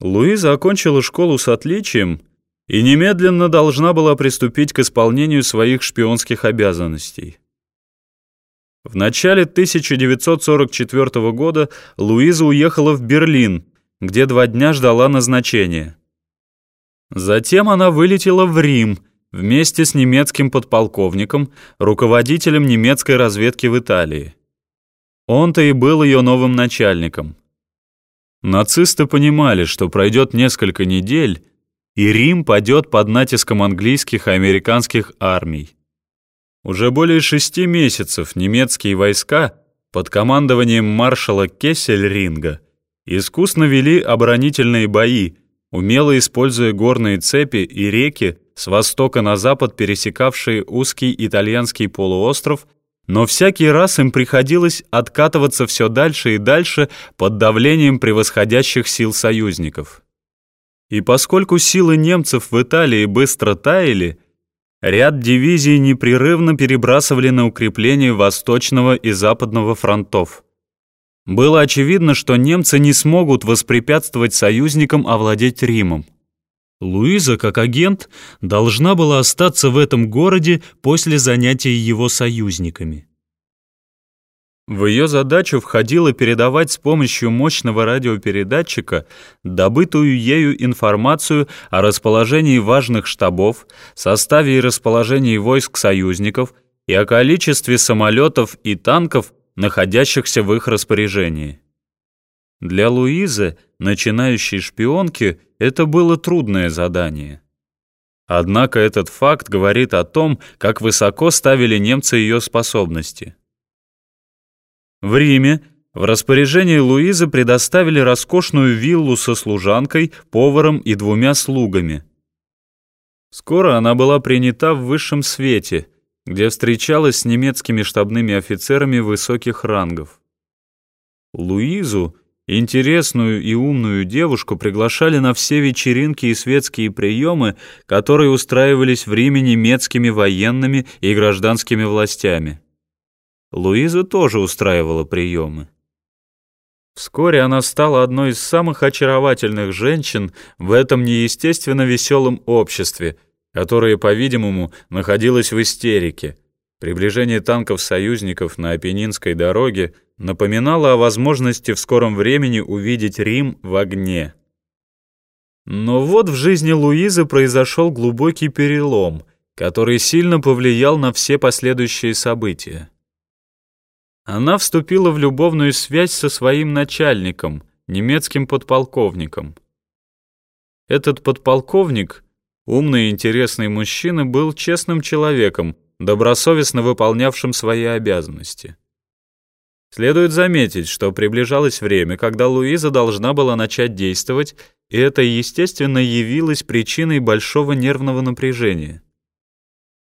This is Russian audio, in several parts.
Луиза окончила школу с отличием и немедленно должна была приступить к исполнению своих шпионских обязанностей. В начале 1944 года Луиза уехала в Берлин, где два дня ждала назначения. Затем она вылетела в Рим вместе с немецким подполковником, руководителем немецкой разведки в Италии. Он-то и был ее новым начальником. Нацисты понимали, что пройдет несколько недель, и Рим падет под натиском английских и американских армий. Уже более шести месяцев немецкие войска под командованием маршала Кессельринга искусно вели оборонительные бои, умело используя горные цепи и реки с востока на запад пересекавшие узкий итальянский полуостров но всякий раз им приходилось откатываться все дальше и дальше под давлением превосходящих сил союзников. И поскольку силы немцев в Италии быстро таяли, ряд дивизий непрерывно перебрасывали на укрепление Восточного и Западного фронтов. Было очевидно, что немцы не смогут воспрепятствовать союзникам овладеть Римом. Луиза, как агент, должна была остаться в этом городе после занятий его союзниками. В ее задачу входило передавать с помощью мощного радиопередатчика добытую ею информацию о расположении важных штабов, составе и расположении войск союзников и о количестве самолетов и танков, находящихся в их распоряжении. Для Луизы, начинающей шпионки, это было трудное задание. Однако этот факт говорит о том, как высоко ставили немцы ее способности. В Риме в распоряжении Луизы предоставили роскошную виллу со служанкой, поваром и двумя слугами. Скоро она была принята в высшем свете, где встречалась с немецкими штабными офицерами высоких рангов. Луизу Интересную и умную девушку приглашали на все вечеринки и светские приемы, которые устраивались в Риме немецкими военными и гражданскими властями. Луиза тоже устраивала приемы. Вскоре она стала одной из самых очаровательных женщин в этом неестественно веселом обществе, которое, по-видимому, находилось в истерике. Приближение танков союзников на Апеннинской дороге напоминало о возможности в скором времени увидеть Рим в огне. Но вот в жизни Луизы произошел глубокий перелом, который сильно повлиял на все последующие события. Она вступила в любовную связь со своим начальником, немецким подполковником. Этот подполковник, умный и интересный мужчина, был честным человеком, добросовестно выполнявшим свои обязанности. Следует заметить, что приближалось время, когда Луиза должна была начать действовать, и это, естественно, явилось причиной большого нервного напряжения.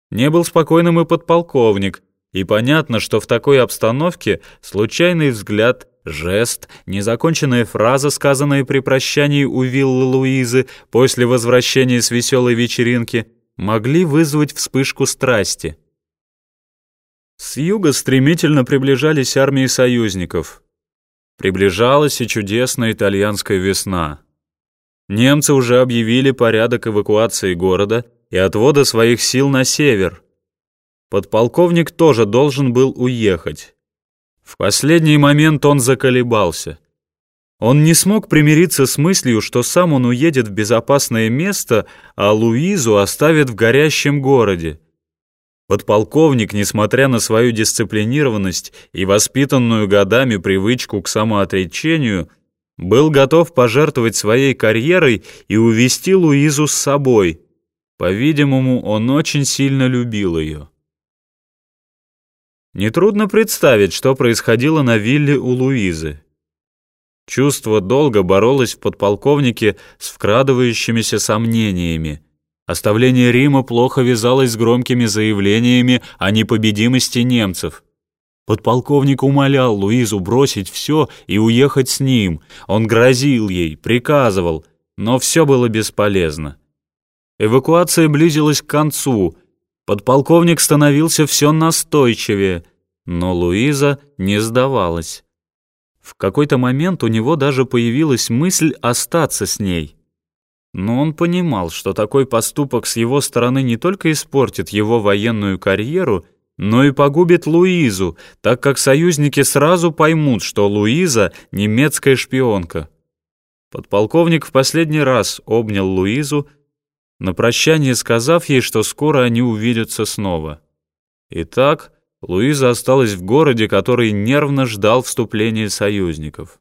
Не был спокойным и подполковник, и понятно, что в такой обстановке случайный взгляд, жест, незаконченная фраза, сказанная при прощании у виллы Луизы после возвращения с веселой вечеринки, могли вызвать вспышку страсти. С юга стремительно приближались армии союзников. Приближалась и чудесная итальянская весна. Немцы уже объявили порядок эвакуации города и отвода своих сил на север. Подполковник тоже должен был уехать. В последний момент он заколебался. Он не смог примириться с мыслью, что сам он уедет в безопасное место, а Луизу оставит в горящем городе. Подполковник, несмотря на свою дисциплинированность и воспитанную годами привычку к самоотречению, был готов пожертвовать своей карьерой и увести Луизу с собой. По-видимому, он очень сильно любил ее. Нетрудно представить, что происходило на вилле у Луизы. Чувство долго боролось в подполковнике с вкрадывающимися сомнениями – Оставление Рима плохо вязалось с громкими заявлениями о непобедимости немцев. Подполковник умолял Луизу бросить все и уехать с ним. Он грозил ей, приказывал, но все было бесполезно. Эвакуация близилась к концу. Подполковник становился все настойчивее, но Луиза не сдавалась. В какой-то момент у него даже появилась мысль остаться с ней. Но он понимал, что такой поступок с его стороны не только испортит его военную карьеру, но и погубит Луизу, так как союзники сразу поймут, что Луиза — немецкая шпионка. Подполковник в последний раз обнял Луизу, на прощание сказав ей, что скоро они увидятся снова. Итак, Луиза осталась в городе, который нервно ждал вступления союзников.